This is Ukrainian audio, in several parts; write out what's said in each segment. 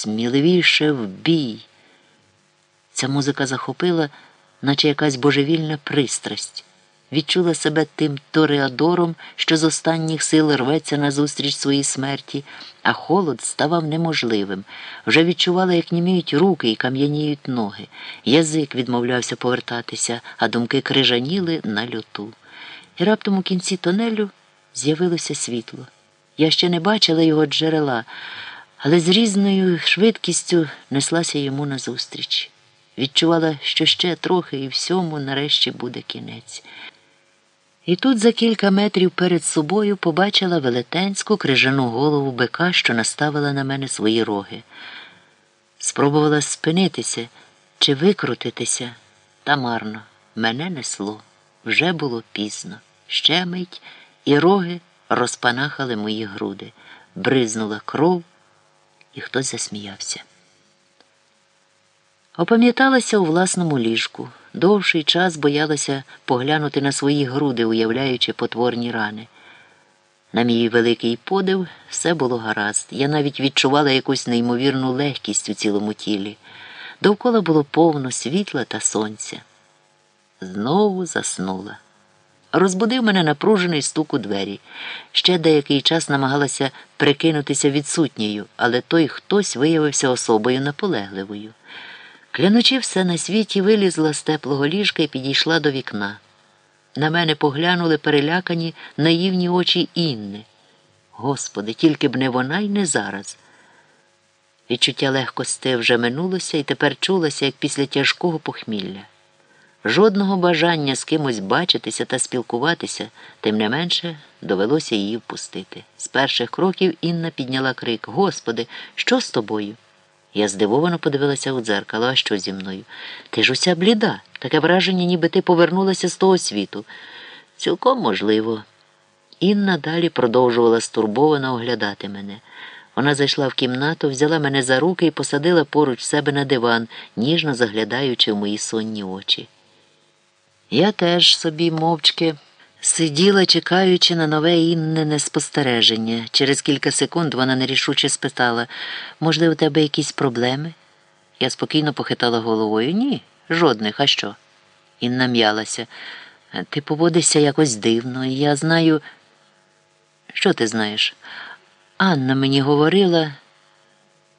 сміливіше в бій. Ця музика захопила, наче якась божевільна пристрасть. Відчула себе тим тореадором, що з останніх сил рветься назустріч своїй смерті, а холод ставав неможливим. Вже відчувала, як німіють руки і кам'яніють ноги. Язик відмовлявся повертатися, а думки крижаніли на льоту. І раптом у кінці тонелю з'явилося світло. Я ще не бачила його джерела, але з різною швидкістю неслася йому назустріч. Відчувала, що ще трохи і всьому нарешті буде кінець. І тут за кілька метрів перед собою побачила велетенську крижану голову бика, що наставила на мене свої роги. Спробувала спинитися чи викрутитися, та марно. Мене несло. Вже було пізно. Ще мить, і роги розпанахали мої груди, бризнула кров, і хтось засміявся. Опам'яталася у власному ліжку. Довший час боялася поглянути на свої груди, уявляючи потворні рани. На мій великий подив все було гаразд. Я навіть відчувала якусь неймовірну легкість у цілому тілі. Довкола було повно світла та сонця. Знову заснула. Розбудив мене напружений стук у двері. Ще деякий час намагалася прикинутися відсутньою, але той хтось виявився особою наполегливою. Клянучи все на світі, вилізла з теплого ліжка і підійшла до вікна. На мене поглянули перелякані наївні очі Інни. Господи, тільки б не вона й не зараз. Відчуття легкости вже минулося і тепер чулося, як після тяжкого похмілля. Жодного бажання з кимось бачитися та спілкуватися, тим не менше довелося її впустити. З перших кроків Інна підняла крик Господи, що з тобою? Я здивовано подивилася у дзеркало, а що зі мною? Ти ж уся бліда, таке враження, ніби ти повернулася з того світу. Цілком можливо. Інна далі продовжувала стурбовано оглядати мене. Вона зайшла в кімнату, взяла мене за руки і посадила поруч себе на диван, ніжно заглядаючи в мої сонні очі. Я теж собі мовчки сиділа, чекаючи на нове іннене спостереження. Через кілька секунд вона нерішуче спитала, може, у тебе якісь проблеми? Я спокійно похитала головою. Ні, жодних, а що? Інна м'ялася. Ти поводишся якось дивно, і я знаю. Що ти знаєш? Анна мені говорила.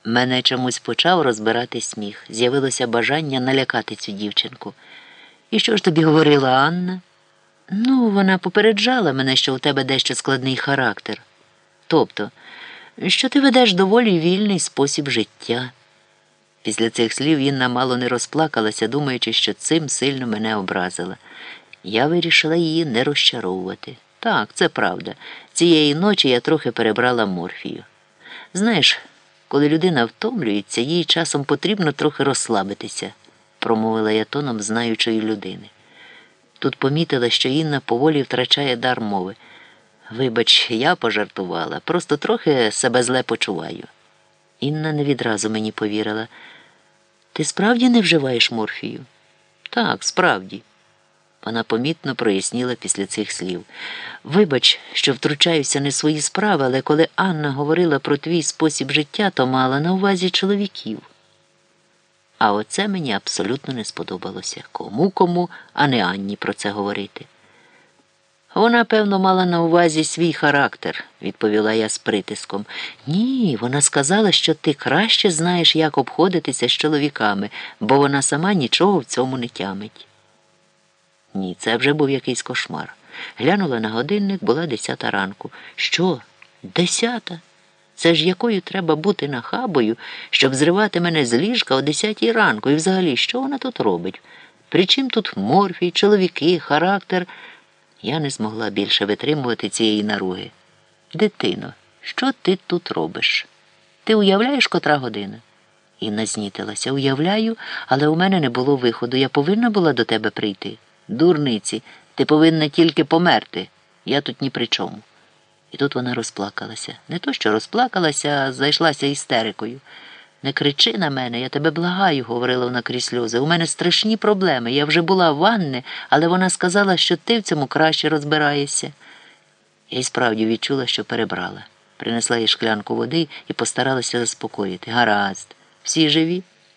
Мене чомусь почав розбирати сміх. З'явилося бажання налякати цю дівчинку. І що ж тобі говорила Анна? Ну, вона попереджала мене, що у тебе дещо складний характер. Тобто, що ти ведеш доволі вільний спосіб життя. Після цих слів Інна мало не розплакалася, думаючи, що цим сильно мене образила. Я вирішила її не розчаровувати. Так, це правда. Цієї ночі я трохи перебрала морфію. Знаєш, коли людина втомлюється, їй часом потрібно трохи розслабитися, промовила я тоном знаючої людини. Тут помітила, що Інна поволі втрачає дар мови. Вибач, я пожартувала, просто трохи себе зле почуваю. Інна не відразу мені повірила. Ти справді не вживаєш морфію? Так, справді. Вона помітно проясніла після цих слів. Вибач, що втручаюся не свої справи, але коли Анна говорила про твій спосіб життя, то мала на увазі чоловіків. А оце мені абсолютно не сподобалося. Кому кому, а не Анні про це говорити. Вона, певно, мала на увазі свій характер, відповіла я з притиском. Ні, вона сказала, що ти краще знаєш, як обходитися з чоловіками, бо вона сама нічого в цьому не тямить. Ні, це вже був якийсь кошмар. Глянула на годинник, була десята ранку. Що? Десята? Це ж якою треба бути нахабою, щоб зривати мене з ліжка о десятій ранку, і взагалі, що вона тут робить? Причим тут морфій, чоловіки, характер. Я не змогла більше витримувати цієї наруги. Дитино, що ти тут робиш? Ти уявляєш, котра година? Інна знітилася. Уявляю, але у мене не було виходу. Я повинна була до тебе прийти. Дурниці, ти повинна тільки померти. Я тут ні при чому. І тут вона розплакалася. Не то, що розплакалася, а зайшлася істерикою. Не кричи на мене, я тебе благаю, говорила вона крізь сльози. У мене страшні проблеми. Я вже була в ванни, але вона сказала, що ти в цьому краще розбираєшся. Я й справді відчула, що перебрала. принесла їй шклянку води і постаралася заспокоїти. Гаразд, всі живі?